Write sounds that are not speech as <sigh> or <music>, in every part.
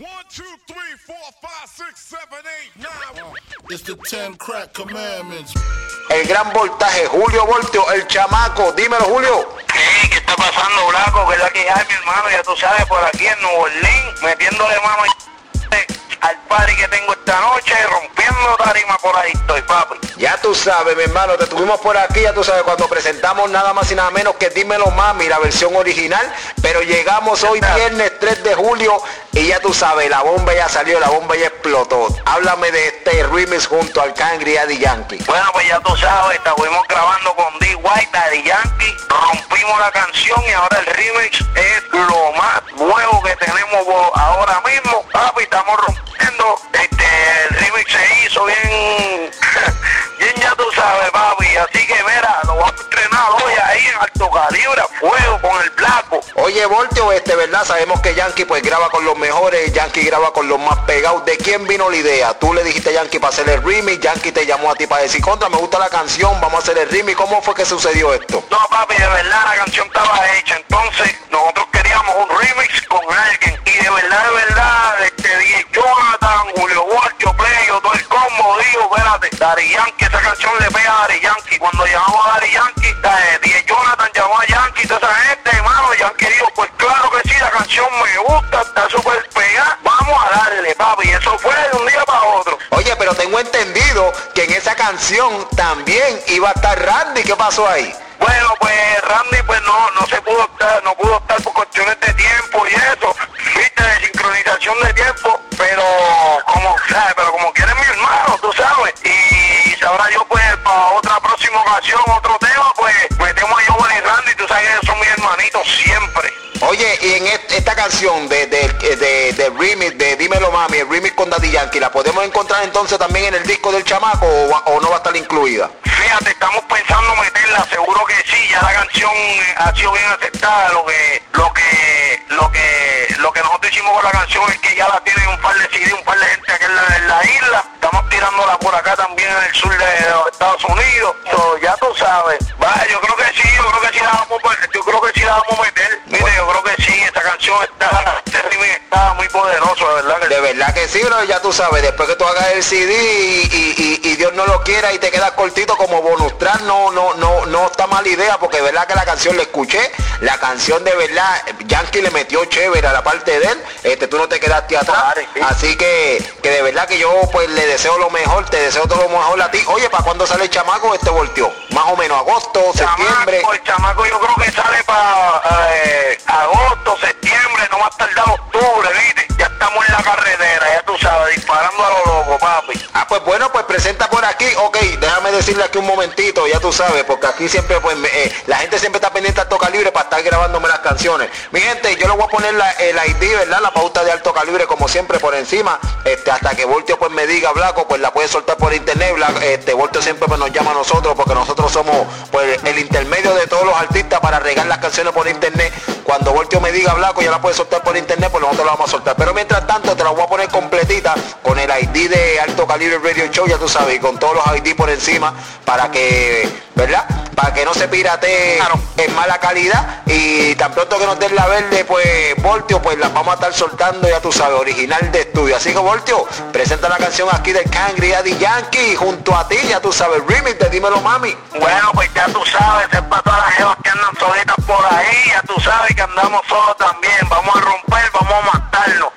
two, three, four, five, six, seven, eight, nine. It's the ten crack commandments. El gran voltaje, Julio Voltio, el chamaco. Dímelo, Julio. ¿Qué? ¿Qué está pasando, Blanco? ¿Qué es la que hay, mi hermano? Ya tú sabes, por aquí en Nuevo Orleans, metiéndole mano al party que tengo esta noche, rompiendo tarima por ahí estoy, papi. Ya tú sabes, mi hermano, te tuvimos por aquí, ya tú sabes, cuando presentamos nada más y nada menos que Dímelo Mami, la versión original, pero llegamos hoy viernes 3 de julio y ya tú sabes, la bomba ya salió, la bomba ya explotó. Háblame de este remix junto al Cangri y Daddy Yankee. Bueno, pues ya tú sabes, estuvimos grabando con D. White, Daddy Yankee, rompimos la canción y ahora el remix es lo más nuevo que tenemos ahora mismo. Papi, estamos rompiendo, este, el remix se hizo bien, <laughs> bien ya tú sabes, papi. Así que mira, lo vamos a estrenar hoy ahí en alto calibre, fuego Oye, Voltio, este, ¿verdad? Sabemos que Yankee pues graba con los mejores, Yankee graba con los más pegados. ¿De quién vino la idea? Tú le dijiste a Yankee para hacer el remix, Yankee te llamó a ti para decir, contra, me gusta la canción, vamos a hacer el remix. ¿Cómo fue que sucedió esto? No, papi, de verdad la canción estaba hecha. Entonces, nosotros queríamos un remix con alguien. Y de verdad, de verdad, este DJ Jonathan, Julio Walter, Playo, todo el combo, digo, espérate, Dari Yankee, esa canción le pega a Dari Yankee. Cuando llamamos a Dari Yankee, canción me gusta, está súper pegada, vamos a darle, papi. Eso fue de un día para otro. Oye, pero tengo entendido que en esa canción también iba a estar Randy. ¿Qué pasó ahí? Bueno, pues Randy pues no, no se pudo estar, no pudo estar por cuestiones de tiempo y eso, viste, de sincronización de tiempo, pero como, ¿sabes? pero como quiere mi hermano, tú sabes, y sabrá yo pues para otra próxima ocasión, otro tema, pues metemos a Joven y Randy, tú sabes que son mis hermanitos siempre. Oye, y en est- esta canción de, de, de, de remix, de Dímelo Mami, el remix con Daddy Yankee, ¿la podemos encontrar entonces también en el disco del chamaco o, va- no va a estar incluida? Fíjate, estamos pensando meterla, seguro que sí, ya la canción eh, ha sido bien aceptada, lo que, lo que, lo que, lo que nosotros hicimos con la canción es que ya la tienen un par de CD, un par de gente aquí en la, isla, estamos tirándola por acá también en el sur de Estados Unidos, So, ya tú sabes, vaya, yo creo que sí, yo creo que sí la vamos yo creo que sí la vamos a meter, está, este remix está muy poderoso, de verdad que De verdad que sí, bro, ya tú sabes, después que tú hagas el CD y, y- y- y Dios no lo quiera y te quedas cortito como bonus track, no, no, no, no está mala idea, porque de verdad que la canción la escuché, la canción de verdad, Yankee le metió chévere a la parte de él, este, tú no te quedaste atrás, Claro, sí. así que, que de verdad que yo pues le deseo lo mejor, te deseo todo lo mejor a ti. Oye, ¿para cuándo sale el chamaco este volteó? Más o menos agosto, septiembre. El chamaco yo creo que sale para agosto, septiembre, no más tardar octubre, ¿viste? Ya estamos en la carretera, ya tú sabes, disparando a lo loco, papi. Ah, pues bueno, pues presenta por aquí. Ok, déjame decirle aquí un momentito, ya tú sabes, porque aquí siempre, pues, eh, la gente siempre está pendiente al Alto Calibre para estar grabándome las canciones. Mi gente, yo le voy a poner la- el ID, ¿verdad? La pauta de Alto Calibre, como siempre, por encima, este, hasta que Voltio, pues, me diga, Blanco, pues, la puede soltar por internet. Este, Voltio siempre, pues, nos llama a nosotros, porque nosotros somos, pues, el intermedio de todos los artistas para regar las canciones por internet. Cuando Voltio me diga, Blanco, ya la puede soltar por internet, pues nosotros la vamos a soltar. Pero mientras tanto, te la voy a poner completita con el ID de Alto Calibre Radio Show, ya tú sabes, y con todos los ID por encima, para que, ¿verdad? Para que no se pirate en mala calidad. Y tan pronto que nos den la verde, pues, Voltio, pues las vamos a estar soltando, ya tú sabes, original de estudio. Así que, Voltio, presenta la canción aquí del Cangri Daddy Yankee, junto a ti, ya tú sabes, remix de Dímelo Mami. Bueno, pues ya tú sabes, es para todas las jevas que andan solitas por ahí, ya tú sabes que andamos solos también. Vamos a romper, vamos a matarnos.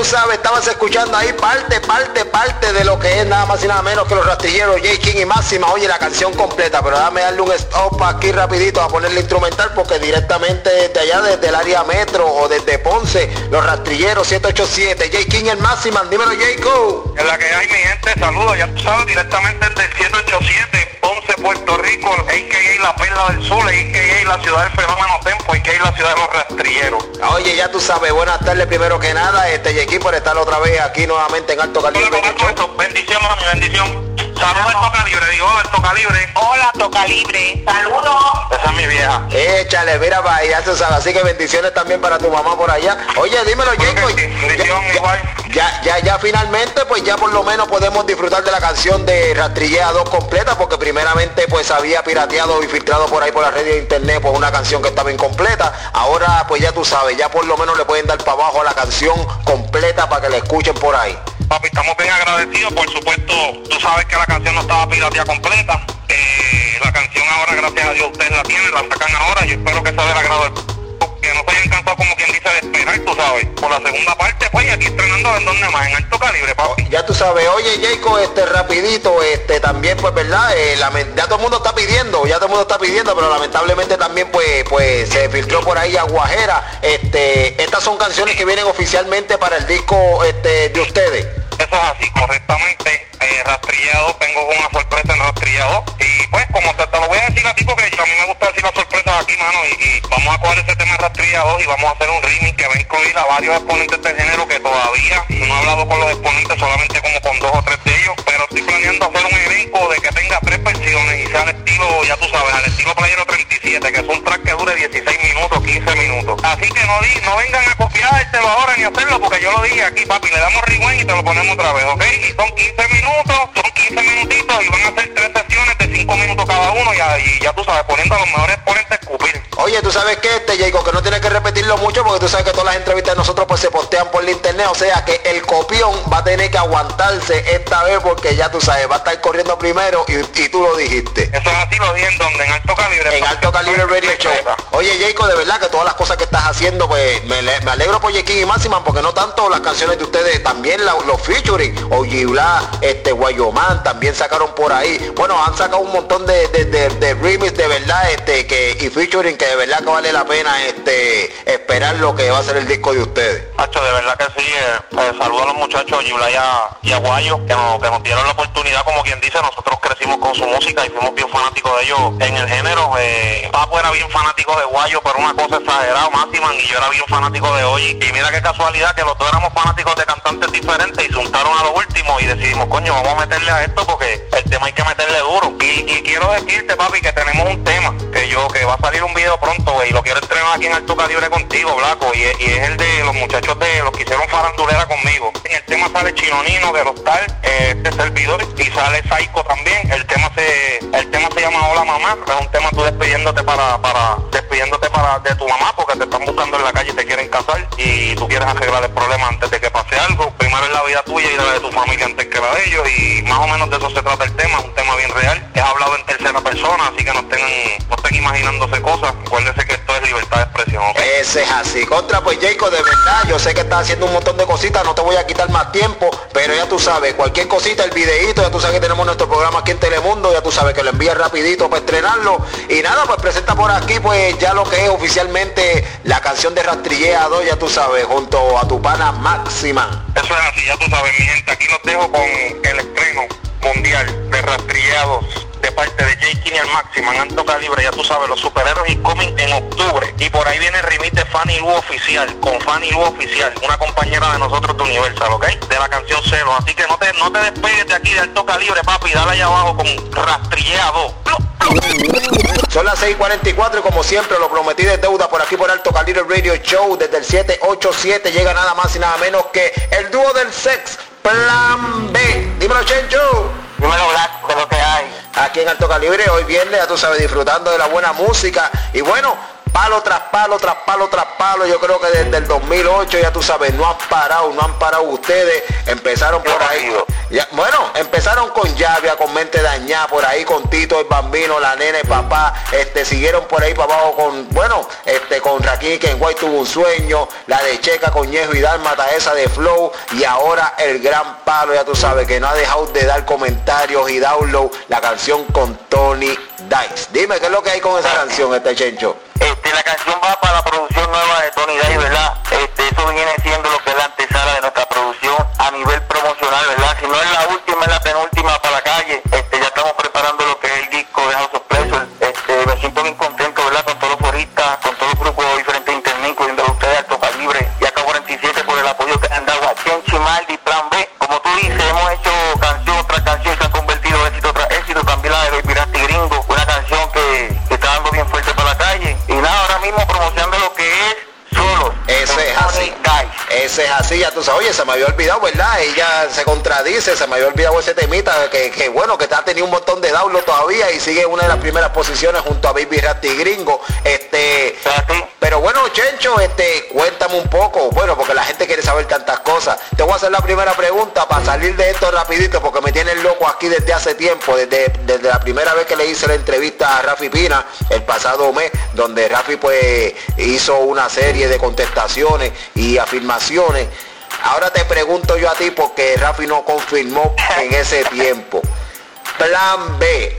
Tú sabes, estabas escuchando ahí parte, parte, parte de lo que es nada más y nada menos que los rastilleros J. King y Máxima. Oye, la canción completa, pero dame darle un stop aquí rapidito a ponerle instrumental porque directamente desde allá, desde el área metro o desde Ponce, los rastrilleros 787, J. King el Máxima, dímelo Jacob. En la que hay mi gente, saludos, ya tú sabes, directamente desde el 787, Ponce, Puerto Rico, a.k.a. La Perla del Sur, a.k.a. la ciudad del fenómeno Tempo, a.k.a. la ciudad de los rastrilleros. Oye, ya tú sabes, buenas tardes primero que nada, este. King por estar otra vez aquí nuevamente en Alto Calibre. Esto, bendición, bendición. Saludos alto calibre, digo, hola, alto calibre. Hola, Toca Libre. Saludos. Esa es mi vieja. Échale, mira para allá, tú sabes. Así que bendiciones también para tu mamá por allá. Oye, dímelo, Jacob. sí, bendición ya- igual. Ya, ya, ya finalmente, pues ya por lo menos podemos disfrutar de la canción de Rastrillea 2 completa, porque primeramente pues había pirateado y filtrado por ahí por la red de internet pues una canción que estaba incompleta. Ahora pues ya tú sabes, ya por lo menos le pueden dar para abajo a la canción completa para que la escuchen por ahí. Papi, estamos bien agradecidos. Por supuesto, tú sabes que la canción no estaba pirateada completa. Eh, la canción ahora, gracias a Dios, ustedes la tienen, la sacan ahora. Yo espero que sea del agrado que no se hayan cansado como quien dice de esperar, tú sabes. Por la segunda parte, pues, aquí estrenando en donde más, en alto calibre, papi. Ya tú sabes, oye Jacob, este rapidito, este también pues verdad, Eh, ya todo el mundo está pidiendo, ya todo el mundo está pidiendo, pero lamentablemente también pues pues se filtró por ahí Aguajera. Este, estas son canciones que vienen oficialmente para el disco este de ustedes. Así, correctamente. Eh, rastrillado, tengo una sorpresa en rastrillado. Y pues, como te, te lo voy a decir a ti, porque a mí me gusta decir las sorpresas aquí, mano. Y, vamos a coger ese tema rastrillado y vamos a hacer un remix que va a incluir a varios exponentes del género que todavía no he hablado con los exponentes, solamente como con dos o tres de ellos. Pero estoy planeando hacer un elenco de que tenga tres versiones y sea al estilo, ya tú sabes, al estilo Playero 37, que es un track que dure 16 minutos, 15 minutos. Así que no vengan a copiártelo ahora ni hacerlo, porque yo lo dije aquí, papi, le damos rewind y te lo ponemos otra vez, ¿ok? Y son 15 minutos, son 15 minutitos y van a ser tres sesiones de 5 minutos cada uno y y ya tú sabes, poniendo a los mejores exponentes a escupir. Oye, tú sabes que este Jacob, que no tienes que repetirlo mucho porque tú sabes que todas las entrevistas de nosotros pues se postean por el internet, o sea que el copión va a tener que aguantarse esta vez porque ya tú sabes, va a estar corriendo primero y, y tú lo dijiste. Eso es así, lo dije en donde, en alto calibre. En Alto Calibre Radio Show. Oye, Jacob, de verdad que todas las cosas que estás haciendo, pues me, le- me alegro por Jekin y Máxima, porque no tanto las canciones de ustedes, también la- los featuring, Oye Bla, este Guayomán, también sacaron por ahí. Bueno, han sacado un montón de, de, de, de remix de verdad, este, que, y featuring que de verdad que vale la pena este esperar lo que va a ser el disco de ustedes. Hacho, de verdad que sí. eh, eh, saludo a los muchachos Yula y a, y Guayo que nos, que nos dieron la oportunidad, como quien dice, nosotros crecimos con su música y fuimos bien fanáticos de ellos en el género. Eh, Papo era bien fanático de Guayo, pero una cosa exagerada, Máxima, y yo era bien fanático de Oye. Y mira qué casualidad que los dos éramos fanáticos de cantantes diferentes y se juntaron a lo último y decidimos, coño, vamos a meterle a esto porque el tema hay que meterle duro. Y, quiero decirte, papi, que tenemos un tema yo, que va a salir un video pronto, y lo quiero estrenar aquí en Alto Calibre contigo, Blanco, y es el de los muchachos de los que hicieron farandulera conmigo. En el tema sale Chinonino de los tal, eh, este servidor, y sale Psycho también. El tema se, el tema se llama Hola Mamá, es un tema tú despidiéndote para, para, despidiéndote para de tu mamá, porque te están buscando en la calle y te quieren casar, y tú quieres arreglar el problema antes de que pase algo. Primero es la vida tuya y la de tu familia antes que la de ellos, y más o menos de eso se trata el tema, es un tema bien real. Es hablado en tercera persona, así que no tengan, no estén imaginándose cosas. Acuérdense que esto es libertad de expresión, ¿ok? Ese es así. Contra, pues Jacob, de verdad, yo sé que estás haciendo un montón de cositas, no te voy a quitar más tiempo, pero ya tú sabes, cualquier cosita, el videíto, ya tú sabes que tenemos nuestro programa aquí en Telemundo, ya tú sabes que lo envías rapidito para estrenarlo. Y nada, pues presenta por aquí, pues ya lo que es oficialmente la canción de Rastrillea 2, ya tú sabes, junto a tu pana Máxima. Eso es así, ya tú sabes, mi gente. Aquí los dejo con el estreno mundial de rastrillados de parte de J. King y al Máxima en alto calibre, ya tú sabes, los superhéroes y cómics en octubre. Y por ahí viene el remix de Fanny Lu Oficial, con Fanny Lu Oficial, una compañera de nosotros de Universal, ¿ok? De la canción Cero. Así que no te, no te despegues de aquí de alto calibre, papi, dale allá abajo con rastrillado. Son las 6:44 y como siempre lo prometí de deuda por aquí por Alto Calibre Radio Show desde el 787 llega nada más y nada menos que el dúo del sex Plan B. Dímelo Chencho. Dímelo, Black, de lo que hay. Aquí en Alto Calibre hoy viernes ya tú sabes disfrutando de la buena música y bueno palo tras palo tras palo tras palo. Yo creo que desde el 2008 ya tú sabes no han parado no han parado ustedes. Empezaron por ahí. Ya, bueno empezaron con Llavia con mente dañada por ahí con Tito el bambino la nena el papá. Este siguieron por ahí para abajo con bueno este con Raquín que en Guay tuvo un sueño. La de Checa con Ñejo y Dálmata esa de Flow. Y ahora el gran palo ya tú sabes que no ha dejado de dar comentarios y download la canción con Tony Dice dime qué es lo que hay con esa canción este chencho Este, la canción va para la producción nueva de Tony Day, ¿verdad? Así, ya tú sabes, oye, se me había olvidado, ¿verdad? Ella se contradice, se me había olvidado ese temita, que, que bueno, que ha tenido un montón de download todavía y sigue una de las primeras posiciones junto a Baby Ratty Gringo. Este, pero bueno, Chencho, este, cuéntame un poco, bueno, porque la gente quiere saber tantas cosas. Te voy a hacer la primera pregunta para salir de esto rapidito, porque me tienen loco aquí desde hace tiempo, desde, desde la primera vez que le hice la entrevista a Rafi Pina, el pasado mes, donde Rafi pues hizo una serie de contestaciones y afirmaciones. Ahora te pregunto yo a ti porque Rafi no confirmó en ese tiempo. Plan B.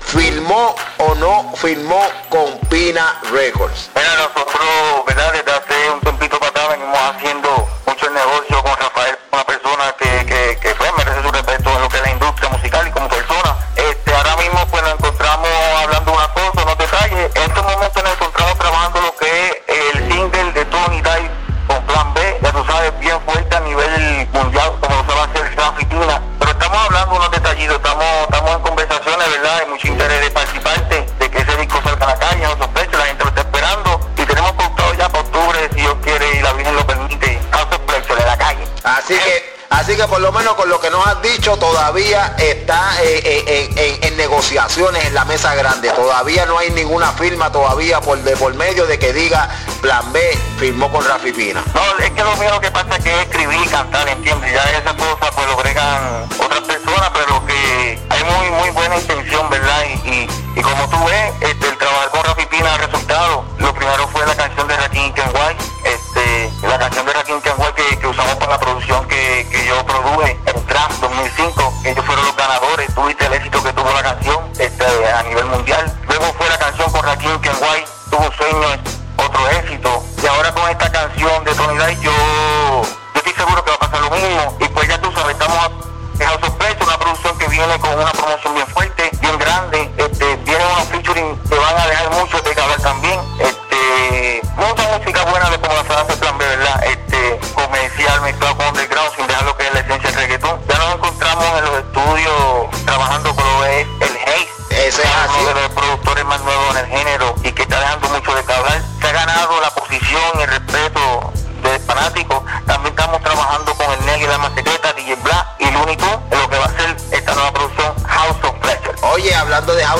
¿Firmó o no firmó con Pina Records? Bueno, nosotros, ¿verdad? Desde hace un tiempito para atrás venimos haciendo mucho el negocio con dicho todavía está eh, eh, en, negociaciones en la mesa grande. Todavía no hay ninguna firma todavía por, de, por medio de que diga Plan B firmó con Rafi Pina. No, es que lo mío que pasa es que es escribir y cantar, ¿entiendes? Ya esas cosas pues lo bregan otras personas, pero que hay muy muy buena intención, ¿verdad? Y, y, y como tú ves, este, el trabajar con Rafi Pina ha resultado. Lo primero fue la canción de Rakim Kenway, este, la canción de Rakim Kenway que, que usamos para la producción que, que yo produje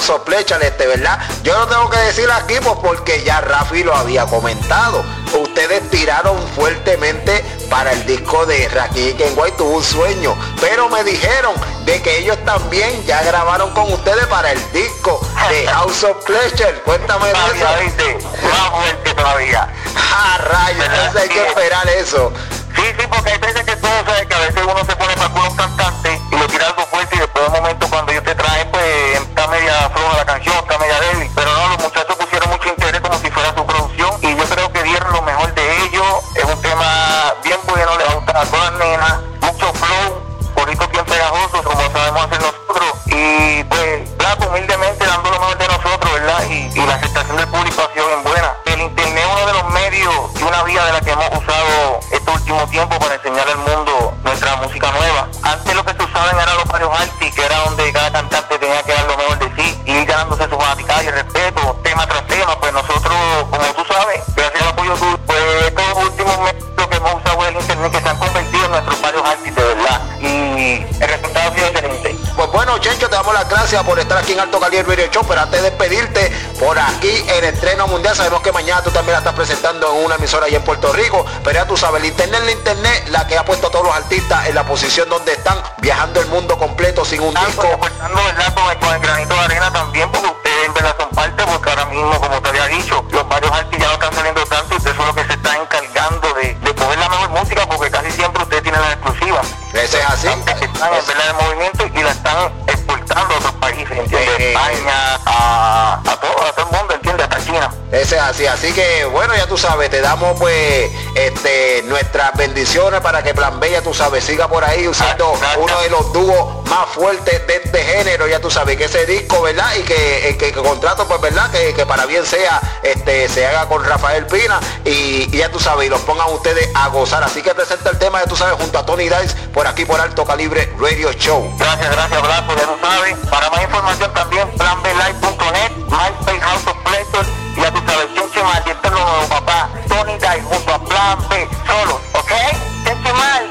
Pleasure, este, ¿verdad? Yo no tengo que decir aquí pues porque ya Rafi lo había comentado. Ustedes tiraron fuertemente para el disco de Rakim Kenway tuvo un sueño, pero me dijeron de que ellos también ya grabaron con ustedes para el disco de <laughs> House of Pleasure. Cuéntame de eso. Fuerte todavía. Ah, rayos, entonces hay que esperar eso. Sí, sí, porque hay veces que tú sabes que a veces uno se pone para unos cantantes y le tira algo fuerte y después de un momento media floja la canción, está media débil. Gracias por estar aquí en Alto Calibre Radio Show, pero antes de despedirte por aquí en Estreno Mundial, sabemos que mañana tú también la estás presentando en una emisora allá en Puerto Rico, pero ya tú sabes, el internet es la internet, la que ha puesto a todos los artistas en la posición donde están, viajando el mundo completo sin un Ah, disco. pues, aportando, ¿verdad? Con el, con el granito de arena así, que bueno, ya tú sabes, te damos pues este nuestras bendiciones para que Plan B, ya tú sabes, siga por ahí usando Gracias. uno de los dúos más fuertes de este género, ya tú sabes, que ese disco, ¿verdad? Y que el que, que contrato, pues verdad, que, que para bien sea, este, se haga con Rafael Pina y, y ya tú sabes, y los pongan ustedes a gozar. Así que presenta el tema, ya tú sabes, junto a Tony Dice, por aquí por Alto Calibre Radio Show. Gracias, gracias, Blanco, ya tú sabes. Para más información también, planbelive.net, MySpace House of Pleasure, ya tú sabes, Cheche Mal, y esto es lo nuevo, papá. Tony Dai junto a Plan B, solos, ¿ok? Cheche Mal,